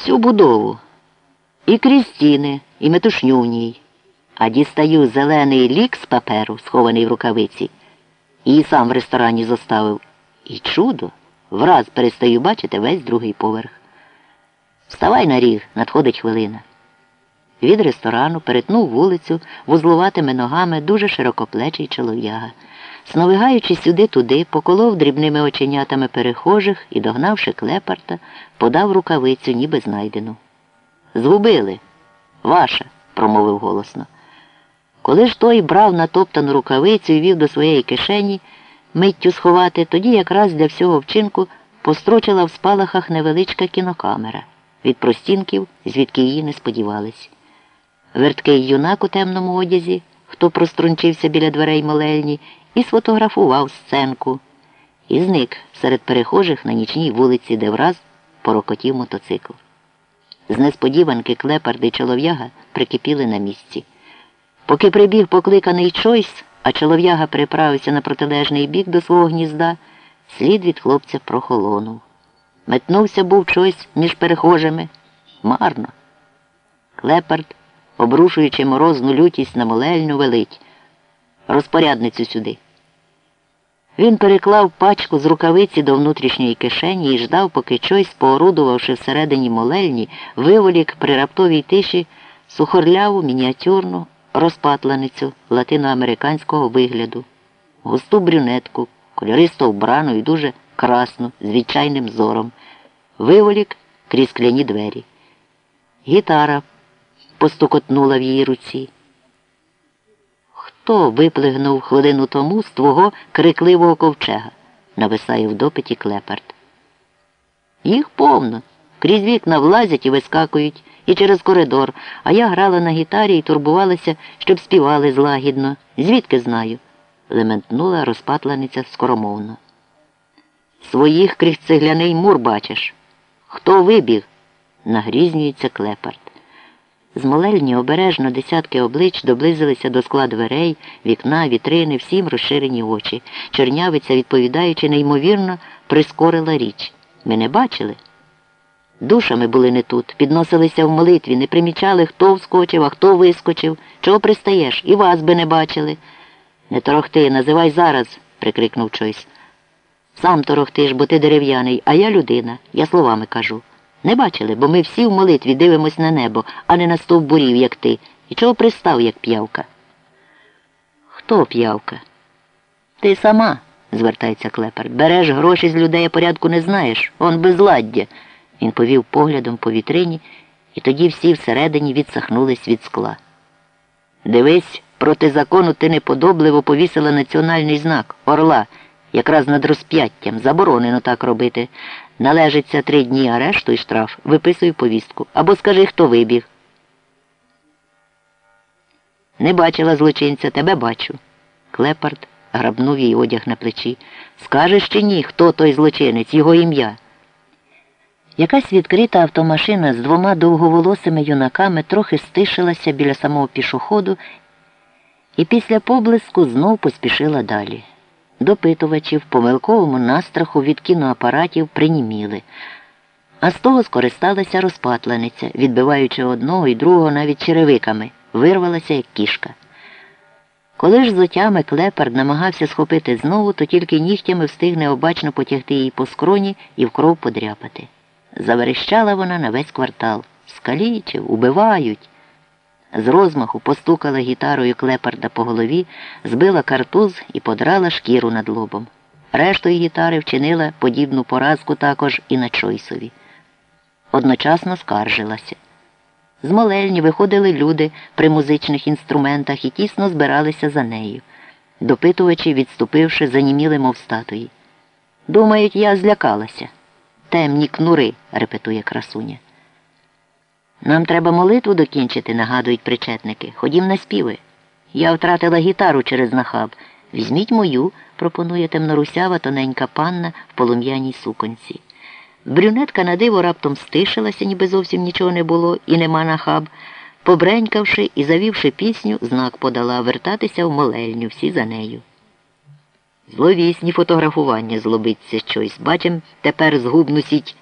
всю будову. І крізь і метушню в ній. А дістаю зелений лік з паперу, схований в рукавиці, і сам в ресторані зоставив. І чудо, враз перестаю бачити весь другий поверх. Вставай на ріг, надходить хвилина. Від ресторану перетнув вулицю вузлуватими ногами дуже широкоплечий чолов'яга. Сновигаючи сюди-туди, поколов дрібними оченятами перехожих і, догнавши клепарта, подав рукавицю, ніби знайдену. Згубили. Ваша, промовив голосно. Коли ж той брав натоптану рукавицю і вів до своєї кишені, миттю сховати, тоді якраз для всього вчинку построчила в спалахах невеличка кінокамера від простінків, звідки її не сподівались. Верткий юнак у темному одязі, хто прострунчився біля дверей молельні, і сфотографував сценку, і зник серед перехожих на нічній вулиці, де враз порокотів мотоцикл. З несподіванки клепарди й чолов'яга прикипіли на місці. Поки прибіг покликаний Чойс, а чолов'яга приправився на протилежний бік до свого гнізда, слід від хлопця прохолонув. Метнувся був Чойс між перехожими. Марно. Клепард, обрушуючи морозну лютість на молельню, велить. Розпорядницю сюди. Він переклав пачку з рукавиці до внутрішньої кишені і ждав, поки Чойс, поорудувавши всередині молельні, виволік при раптовій тиші сухорляву, мініатюрну розпатланицю латиноамериканського вигляду, густу брюнетку, кольористо вбрану і дуже красну, з відчайним зором, виволік крізь скляні двері. Гітара постукотнула в її руці. Хто виплигнув хвилину тому з твого крикливого ковчега? нависає в допиті клепард. Їх повно. Крізь вікна влазять і вискакують, і через коридор, а я грала на гітарі і турбувалася, щоб співали злагідно. Звідки знаю? лементнула розпатланиця скоромовно. Своїх крізь цегляний мур бачиш. Хто вибіг? нагрізнюється клепард. З молельні обережно десятки облич доблизилися до скла дверей, вікна, вітрини, всім розширені очі. Чорнявиця, відповідаючи, неймовірно, прискорила річ. Ми не бачили? Душами були не тут, підносилися в молитві, не примічали, хто вскочив, а хто вискочив. Чого пристаєш? І вас би не бачили. Не торохти, називай зараз, прикрикнув Чойс. Сам торохтиш, бо ти дерев'яний, а я людина. Я словами кажу. Не бачили, бо ми всі в молитві дивимось на небо, а не на стовбурів, як ти. І чого пристав, як п'явка? Хто п'явка? Ти сама, звертається клепер. Береш гроші з людей, а порядку не знаєш. Он безладдя. Він повів поглядом по вітрині, і тоді всі всередині відсахнулись від скла. Дивись, проти закону ти неподобливо повісила національний знак орла, якраз над розп'яттям. Заборонено так робити. Належиться три дні арешту і штраф, виписуй повістку. Або скажи, хто вибіг. Не бачила злочинця, тебе бачу. Клепард грабнув їй одяг на плечі. Скажеш чи ні, хто той злочинець, його ім'я. Якась відкрита автомашина з двома довговолосими юнаками трохи стишилася біля самого пішоходу і після поблиску знов поспішила далі. Допитувачі в помилковому настраху від кіноапаратів приніміли, а з того скористалася розпатлениця, відбиваючи одного і другого навіть черевиками, вирвалася, як кішка. Коли ж з отями клепард намагався схопити знову, то тільки нігтями встиг необачно потягти її по скроні і в кров подряпати. Заверещала вона на весь квартал. Скалічив, убивають. З розмаху постукала гітарою клепарда по голові, збила картуз і подрала шкіру над лобом. Рештою гітари вчинила подібну поразку також і на Чойсові. Одночасно скаржилася. З молельні виходили люди при музичних інструментах і тісно збиралися за нею. Допитувачі, відступивши, заніміли, мов статуї. Думають, я злякалася. Темні кнури, репетує красуня. Нам треба молитву докінчити, нагадують причетники. Ходім на співи. Я втратила гітару через нахаб. Візьміть мою, пропонує темнорусява тоненька панна в полум'яній суконці. Брюнетка на диво раптом стишилася, ніби зовсім нічого не було, і нема нахаб. Побренькавши і завівши пісню, знак подала вертатися в молельню, всі за нею. Зловісні фотографування злобиться щось. Бачим тепер згубну сіть